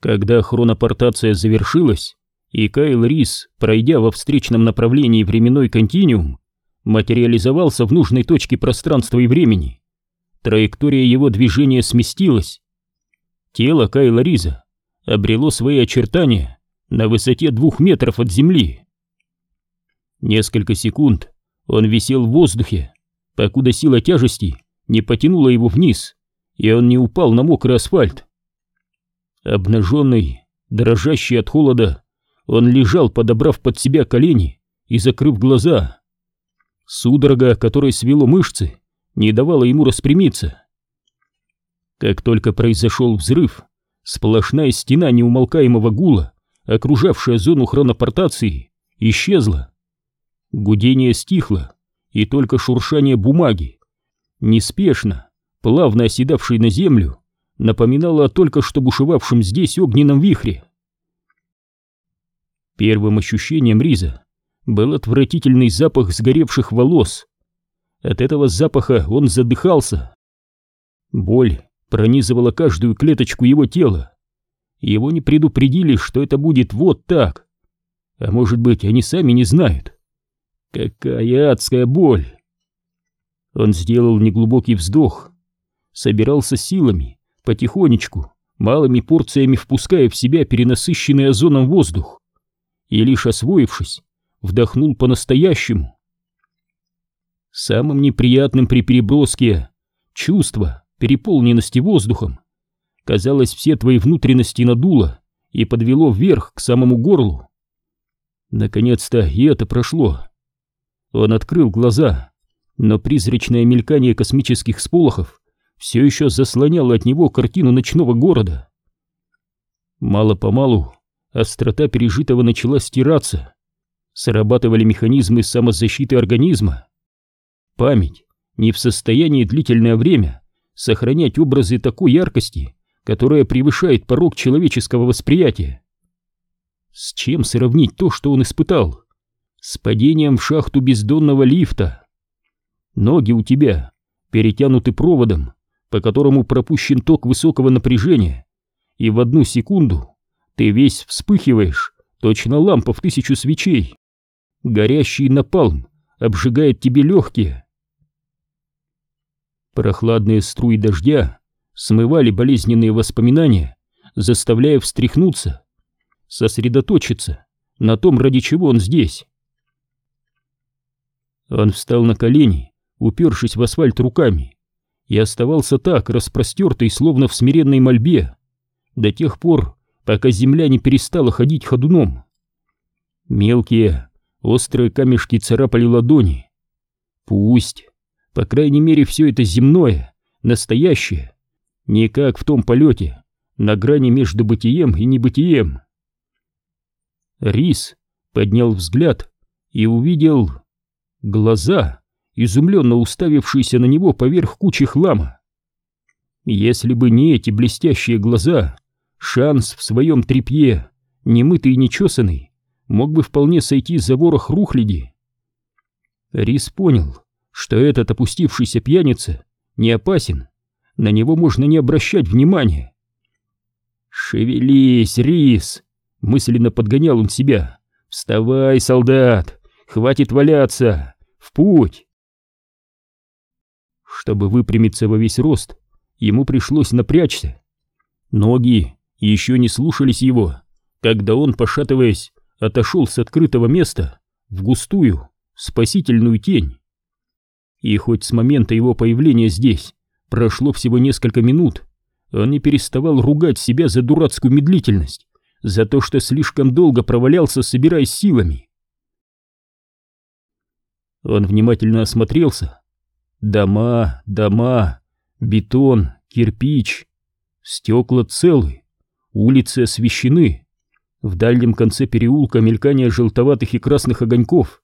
Когда хронопортация завершилась, и Кайл Рис, пройдя во встречном направлении временной континуум, материализовался в нужной точке пространства и времени, траектория его движения сместилась. Тело Кайла Риза обрело свои очертания на высоте двух метров от земли. Несколько секунд он висел в воздухе, покуда сила тяжести не потянула его вниз, и он не упал на мокрый асфальт. Обнаженный, дрожащий от холода, он лежал, подобрав под себя колени и закрыв глаза. Судорога, которой свело мышцы, не давала ему распрямиться. Как только произошел взрыв, сплошная стена неумолкаемого гула, окружавшая зону хронопортации, исчезла. Гудение стихло, и только шуршание бумаги, неспешно, плавно оседавшей на землю, напоминало о только что бушевавшем здесь огненном вихре. Первым ощущением Риза был отвратительный запах сгоревших волос. От этого запаха он задыхался. Боль пронизывала каждую клеточку его тела. Его не предупредили, что это будет вот так. А может быть, они сами не знают. Какая адская боль! Он сделал неглубокий вздох, собирался силами, потихонечку, малыми порциями впуская в себя перенасыщенный озоном воздух, и лишь освоившись, вдохнул по-настоящему. Самым неприятным при переброске чувство переполненности воздухом. Казалось, все твои внутренности надуло и подвело вверх к самому горлу. Наконец-то и это прошло. Он открыл глаза, но призрачное мелькание космических сполохов все еще заслоняло от него картину ночного города. Мало-помалу острота пережитого начала стираться, срабатывали механизмы самозащиты организма. Память не в состоянии длительное время сохранять образы такой яркости, которая превышает порог человеческого восприятия. С чем сравнить то, что он испытал? с падением в шахту бездонного лифта. Ноги у тебя перетянуты проводом, по которому пропущен ток высокого напряжения, и в одну секунду ты весь вспыхиваешь, точно лампа в тысячу свечей. Горящий напалм обжигает тебе легкие. Прохладные струи дождя смывали болезненные воспоминания, заставляя встряхнуться, сосредоточиться на том, ради чего он здесь. Он встал на колени, упершись в асфальт руками, и оставался так, распростертый, словно в смиренной мольбе, до тех пор, пока земля не перестала ходить ходуном. Мелкие, острые камешки царапали ладони. Пусть, по крайней мере, все это земное, настоящее, не как в том полете, на грани между бытием и небытием. Рис поднял взгляд и увидел глаза, изумленно уставившиеся на него поверх кучи хлама. Если бы не эти блестящие глаза, шанс в своем тряпье, немытый и нечесанный, мог бы вполне сойти за ворох рухляди. Рис понял, что этот опустившийся пьяница не опасен, на него можно не обращать внимания. «Шевелись, Рис!» — мысленно подгонял он себя. «Вставай, солдат! Хватит валяться! В путь!» Чтобы выпрямиться во весь рост, ему пришлось напрячься. Ноги еще не слушались его, когда он, пошатываясь, отошел с открытого места в густую, спасительную тень. И хоть с момента его появления здесь прошло всего несколько минут, он не переставал ругать себя за дурацкую медлительность, за то, что слишком долго провалялся, собираясь силами. Он внимательно осмотрелся. Дома, дома, бетон, кирпич. Стекла целы, улицы освещены. В дальнем конце переулка мелькание желтоватых и красных огоньков.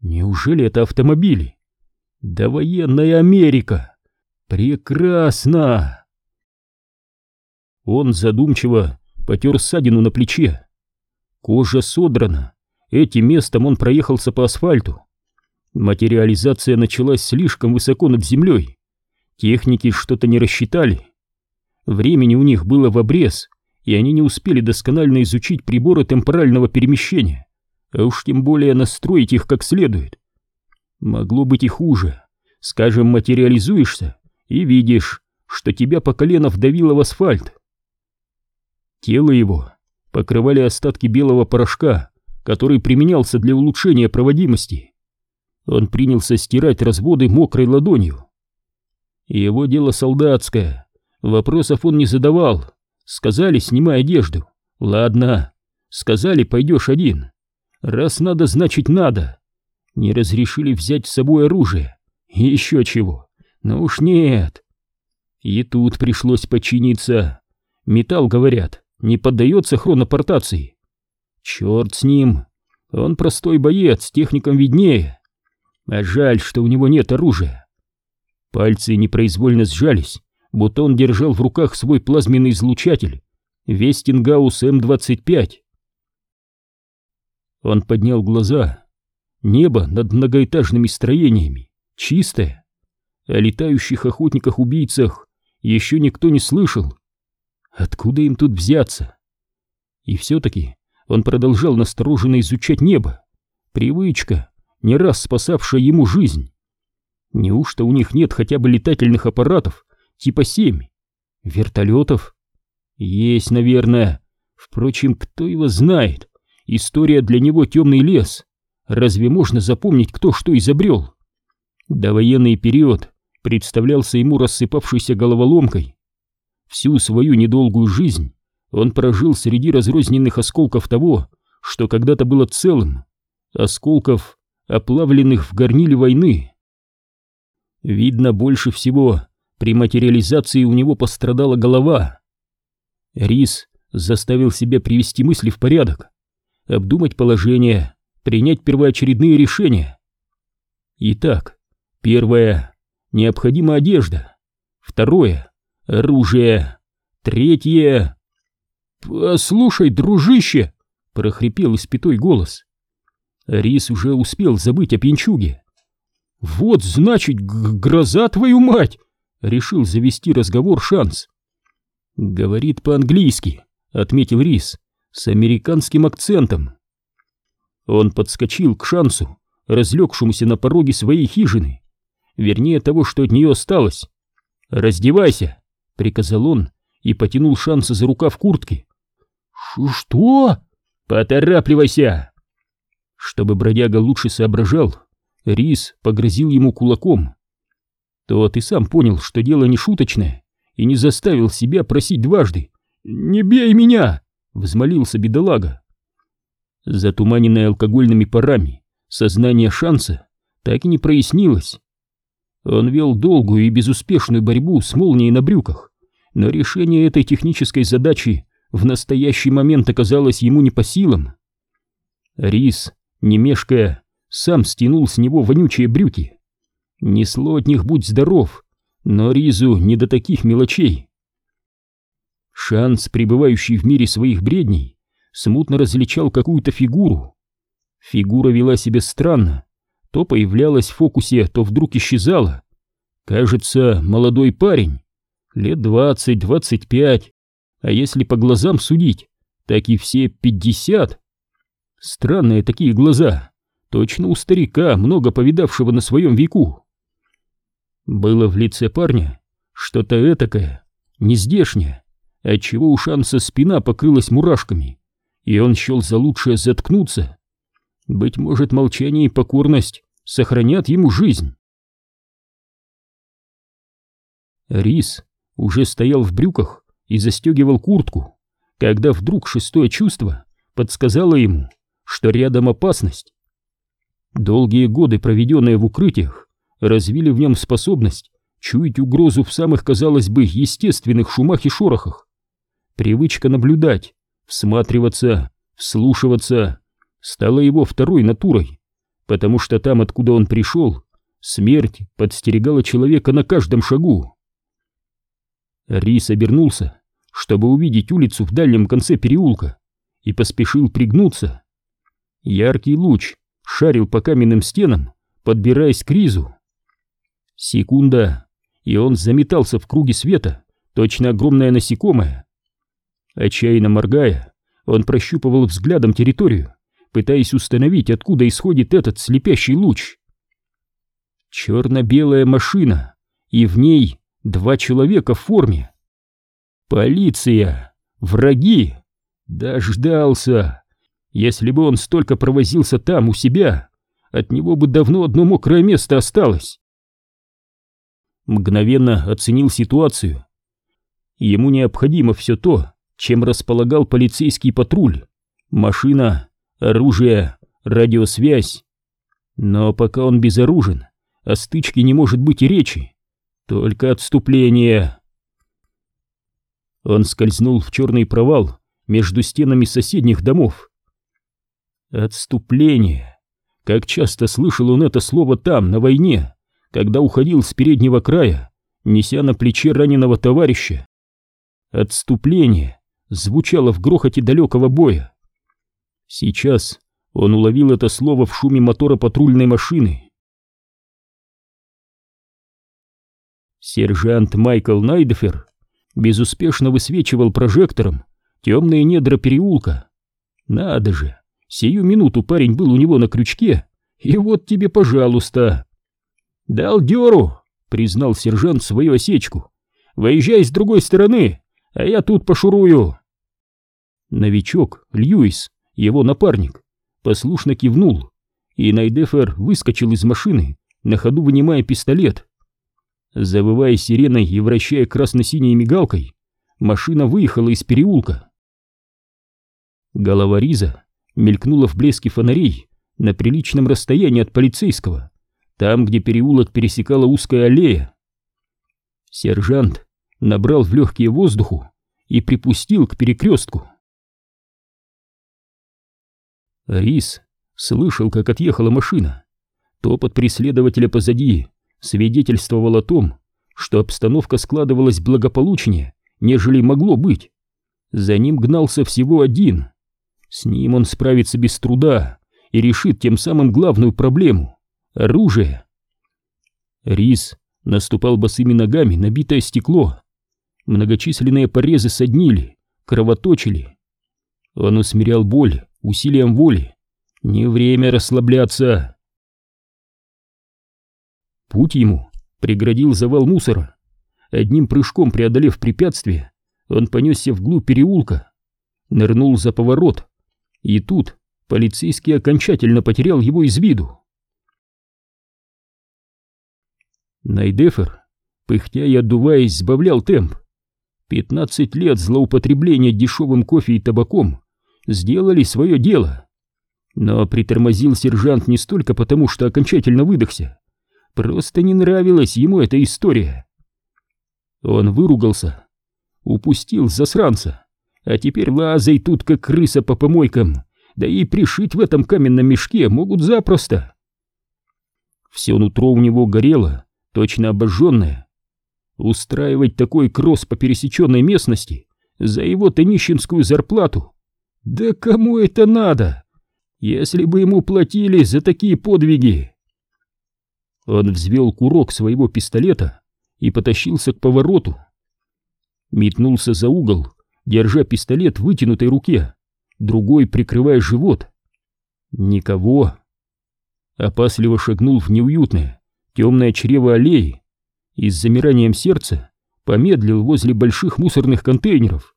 Неужели это автомобили? Да военная Америка! Прекрасно! Он задумчиво потер ссадину на плече. Кожа содрана. Этим местом он проехался по асфальту. Материализация началась слишком высоко над землей. Техники что-то не рассчитали. Времени у них было в обрез, и они не успели досконально изучить приборы темпорального перемещения, а уж тем более настроить их как следует. Могло быть и хуже. Скажем, материализуешься и видишь, что тебя по колено вдавило в асфальт. Тело его покрывали остатки белого порошка, который применялся для улучшения проводимости. Он принялся стирать разводы мокрой ладонью. Его дело солдатское, вопросов он не задавал. Сказали, снимай одежду. Ладно. Сказали, пойдешь один. Раз надо, значит надо. Не разрешили взять с собой оружие. И еще чего. Но уж нет. И тут пришлось подчиниться. Металл, говорят, не поддается хронопортации. Черт с ним. Он простой боец, техникам виднее. А жаль, что у него нет оружия. Пальцы непроизвольно сжались, будто он держал в руках свой плазменный излучатель Вестингаус М-25. Он поднял глаза. Небо над многоэтажными строениями чистое. О летающих охотниках-убийцах еще никто не слышал. Откуда им тут взяться? И все-таки он продолжал настороженно изучать небо. Привычка, не раз спасавшая ему жизнь. Неужто у них нет хотя бы летательных аппаратов типа 7? Вертолетов? Есть, наверное. Впрочем, кто его знает? История для него темный лес. Разве можно запомнить, кто что изобрел? Довоенный период представлялся ему рассыпавшейся головоломкой. Всю свою недолгую жизнь он прожил среди разрозненных осколков того, что когда-то было целым, осколков, оплавленных в горниле войны. Видно, больше всего при материализации у него пострадала голова. Рис заставил себя привести мысли в порядок, обдумать положение, принять первоочередные решения. Итак, первое — необходима одежда. Второе — оружие. Третье... «Послушай, дружище!» — прохрипел испятой голос. Рис уже успел забыть о пьянчуге. «Вот, значит, гроза твою мать!» — решил завести разговор шанс. «Говорит по-английски», — отметил Рис, — «с американским акцентом». Он подскочил к шансу, разлегшемуся на пороге своей хижины, вернее того, что от нее осталось. «Раздевайся», — приказал он и потянул шанса за рукав куртки. «Что?» «Поторапливайся!» Чтобы бродяга лучше соображал, Рис погрозил ему кулаком. Тот и сам понял, что дело не шуточное, и не заставил себя просить дважды. «Не бей меня!» — взмолился бедолага. Затуманенное алкогольными парами, сознание шанса так и не прояснилось. Он вел долгую и безуспешную борьбу с молнией на брюках, но решение этой технической задачи в настоящий момент оказалось ему не по силам. Рис, не мешкая, сам стянул с него вонючие брюки. Несло от них будь здоров, но Ризу не до таких мелочей. Шанс, пребывающий в мире своих бредней, смутно различал какую-то фигуру. Фигура вела себя странно, то появлялась в фокусе, то вдруг исчезала. Кажется, молодой парень, лет двадцать-двадцать пять, а если по глазам судить, так и все пятьдесят. Странные такие глаза, точно у старика, много повидавшего на своем веку. Было в лице парня что-то этакое, нездешнее, отчего у Шанса спина покрылась мурашками, и он счел за лучшее заткнуться. Быть может, молчание и покорность сохранят ему жизнь. Рис уже стоял в брюках и застегивал куртку, когда вдруг шестое чувство подсказало ему, что рядом опасность. Долгие годы, проведенные в укрытиях, развили в нем способность чуять угрозу в самых, казалось бы, естественных шумах и шорохах. Привычка наблюдать, всматриваться, вслушиваться стала его второй натурой, потому что там, откуда он пришел, смерть подстерегала человека на каждом шагу. Рис обернулся, чтобы увидеть улицу в дальнем конце переулка, и поспешил пригнуться. Яркий луч шарил по каменным стенам, подбираясь к Ризу. Секунда, и он заметался в круге света, точно огромное насекомое. Отчаянно моргая, он прощупывал взглядом территорию, пытаясь установить, откуда исходит этот слепящий луч. Черно-белая машина, и в ней два человека в форме. Полиция! Враги! Дождался! Если бы он столько провозился там, у себя, от него бы давно одно мокрое место осталось. Мгновенно оценил ситуацию. Ему необходимо все то, чем располагал полицейский патруль. Машина, оружие, радиосвязь. Но пока он безоружен, о стычке не может быть и речи. Только отступление. Он скользнул в черный провал между стенами соседних домов. Отступление. Как часто слышал он это слово там, на войне, когда уходил с переднего края, неся на плече раненого товарища. Отступление звучало в грохоте далекого боя. Сейчас он уловил это слово в шуме мотора патрульной машины. Сержант Майкл Найдефер безуспешно высвечивал прожектором темные недра переулка. Надо же, сию минуту парень был у него на крючке, и вот тебе, пожалуйста. Дал дёру, признал сержант свою осечку. Выезжай с другой стороны, а я тут пошурую. Новичок, Льюис, его напарник, послушно кивнул, и Найдефер выскочил из машины, на ходу вынимая пистолет. Завывая сиреной и вращая красно-синей мигалкой, машина выехала из переулка. Голова Риза мелькнула в блеске фонарей на приличном расстоянии от полицейского, там, где переулок пересекала узкая аллея. Сержант набрал в легкие воздуху и припустил к перекрестку. Рис слышал, как отъехала машина. Топот преследователя позади свидетельствовал о том, что обстановка складывалась благополучнее, нежели могло быть. За ним гнался всего один. С ним он справится без труда и решит тем самым главную проблему — оружие. Рис наступал босыми ногами на битое стекло. Многочисленные порезы соднили, кровоточили. Он усмирял боль усилием воли. Не время расслабляться. Путь ему преградил завал мусора. Одним прыжком преодолев препятствие, он понесся вглубь переулка, нырнул за поворот, и тут полицейский окончательно потерял его из виду. Найдефер, пыхтя и отдуваясь, сбавлял темп. Пятнадцать лет злоупотребления дешевым кофе и табаком сделали свое дело. Но притормозил сержант не столько потому, что окончательно выдохся. Просто не нравилась ему эта история. Он выругался, упустил засранца, а теперь лазай тут как крыса по помойкам, да и пришить в этом каменном мешке могут запросто. Все нутро у него горело, точно обожженное. Устраивать такой кросс по пересеченной местности за его-то нищенскую зарплату да кому это надо? Если бы ему платили за такие подвиги. Он взвел курок своего пистолета и потащился к повороту. Метнулся за угол, держа пистолет в вытянутой руке, другой прикрывая живот. Никого. Опасливо шагнул в неуютное, темное чрево аллеи и с замиранием сердца помедлил возле больших мусорных контейнеров.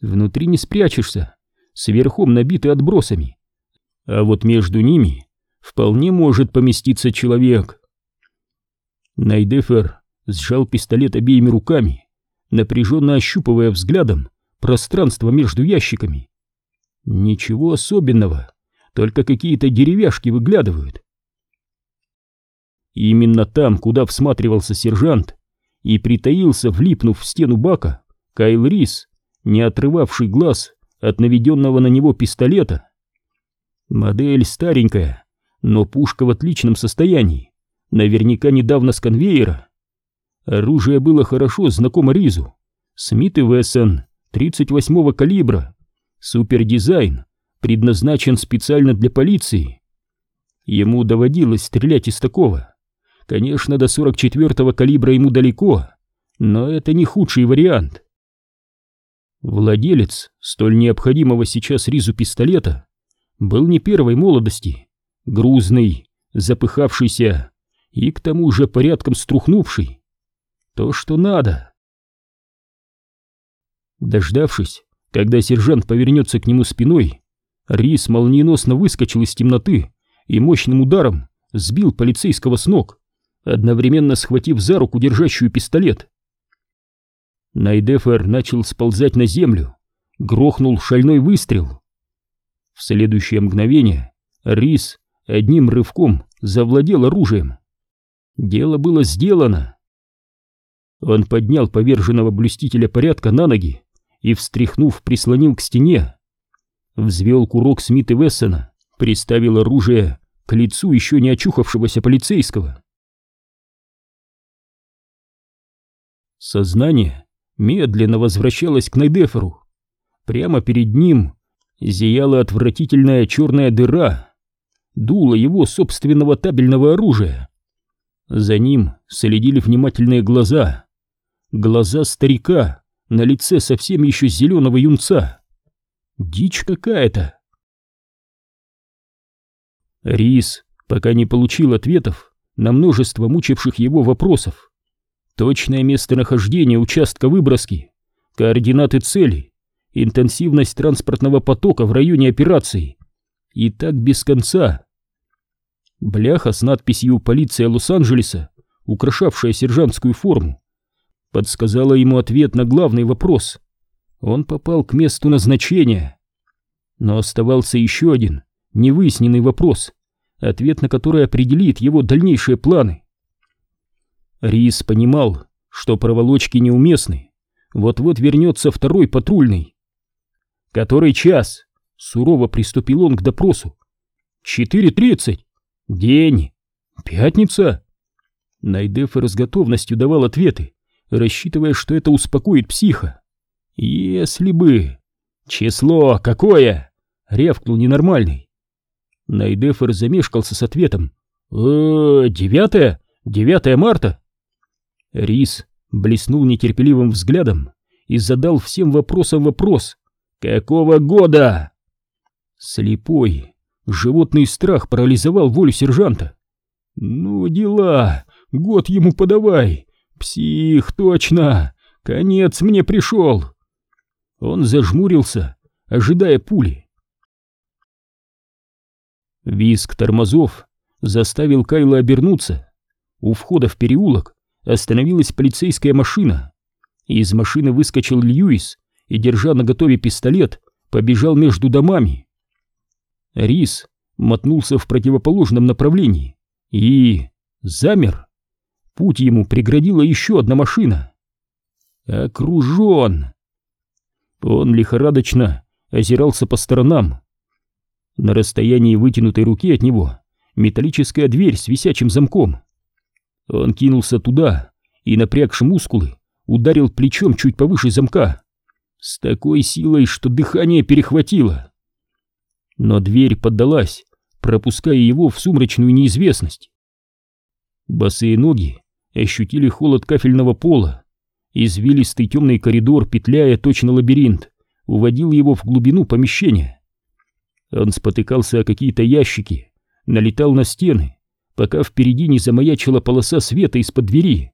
Внутри не спрячешься, сверхом набиты отбросами, а вот между ними вполне может поместиться человек. Найдефер сжал пистолет обеими руками, напряженно ощупывая взглядом пространство между ящиками. Ничего особенного, только какие-то деревяшки выглядывают. Именно там, куда всматривался сержант, и притаился, влипнув в стену бака, Кайл Рис, не отрывавший глаз от наведенного на него пистолета. Модель старенькая, но пушка в отличном состоянии, наверняка недавно с конвейера. Оружие было хорошо знакомо Ризу. Смит и Вессон 38-го калибра. Супердизайн, предназначен специально для полиции. Ему доводилось стрелять из такого. Конечно, до 44-го калибра ему далеко, но это не худший вариант. Владелец столь необходимого сейчас Ризу пистолета был не первой молодости, грузный, запыхавшийся и к тому же порядком струхнувший. То, что надо. Дождавшись, когда сержант повернется к нему спиной, Рис молниеносно выскочил из темноты и мощным ударом сбил полицейского с ног, одновременно схватив за руку держащую пистолет. Найдефер начал сползать на землю, грохнул шальной выстрел. В следующее мгновение Рис одним рывком завладел оружием. Дело было сделано. Он поднял поверженного блюстителя порядка на ноги и, встряхнув, прислонил к стене. Взвел курок Смит и Вессона, приставил оружие к лицу еще не очухавшегося полицейского. Сознание медленно возвращалось к Найдеферу. Прямо перед ним зияла отвратительная черная дыра, дуло его собственного табельного оружия. За ним следили внимательные глаза, глаза старика на лице совсем еще зеленого юнца. Дичь какая-то. Рис пока не получил ответов на множество мучивших его вопросов. Точное местонахождение участка выброски, координаты цели, интенсивность транспортного потока в районе операции. И так без конца. Бляха с надписью «Полиция Лос-Анджелеса», украшавшая сержантскую форму, подсказала ему ответ на главный вопрос. Он попал к месту назначения. Но оставался еще один невыясненный вопрос, ответ на который определит его дальнейшие планы. Рис понимал, что проволочки неуместны. Вот-вот вернется второй патрульный. «Который час?» — сурово приступил он к допросу. «Четыре тридцать. День. Пятница?» Найдефер с готовностью давал ответы, рассчитывая, что это успокоит психа. «Если бы...» «Число какое?» — рявкнул ненормальный. Найдефер замешкался с ответом. «Э, девятое? Девятое марта?» Рис блеснул нетерпеливым взглядом и задал всем вопросам вопрос. «Какого года?» Слепой, животный страх парализовал волю сержанта. «Ну, дела, год ему подавай. Псих, точно, конец мне пришел». Он зажмурился, ожидая пули. Виск тормозов заставил Кайла обернуться. У входа в переулок остановилась полицейская машина. Из машины выскочил Льюис и, держа на готове пистолет, побежал между домами. Рис мотнулся в противоположном направлении и замер. Путь ему преградила еще одна машина. Окружен. Он лихорадочно озирался по сторонам. На расстоянии вытянутой руки от него металлическая дверь с висячим замком. Он кинулся туда и, напрягши мускулы, ударил плечом чуть повыше замка. С такой силой, что дыхание перехватило. Но дверь поддалась, пропуская его в сумрачную неизвестность. Босые ноги ощутили холод кафельного пола. Извилистый темный коридор, петляя точно лабиринт, уводил его в глубину помещения. Он спотыкался о какие-то ящики, налетал на стены, пока впереди не замаячила полоса света из-под двери.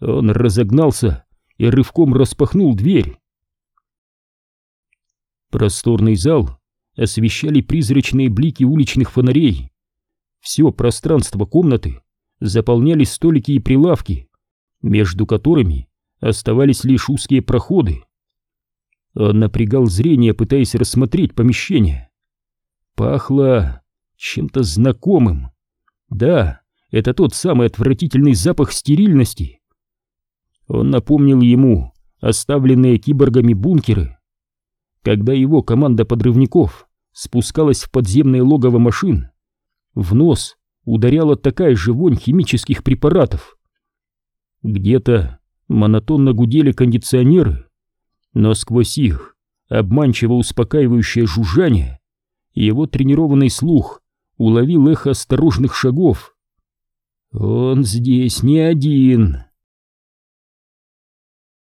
Он разогнался и рывком распахнул дверь. Просторный зал освещали призрачные блики уличных фонарей. Все пространство комнаты заполняли столики и прилавки, между которыми оставались лишь узкие проходы. Он напрягал зрение, пытаясь рассмотреть помещение. Пахло чем-то знакомым. Да, это тот самый отвратительный запах стерильности. Он напомнил ему оставленные киборгами бункеры. Когда его команда подрывников спускалась в подземное логово машин, в нос ударяла такая же вонь химических препаратов. Где-то монотонно гудели кондиционеры, но сквозь их обманчиво успокаивающее жужжание его тренированный слух уловил эхо осторожных шагов. «Он здесь не один!»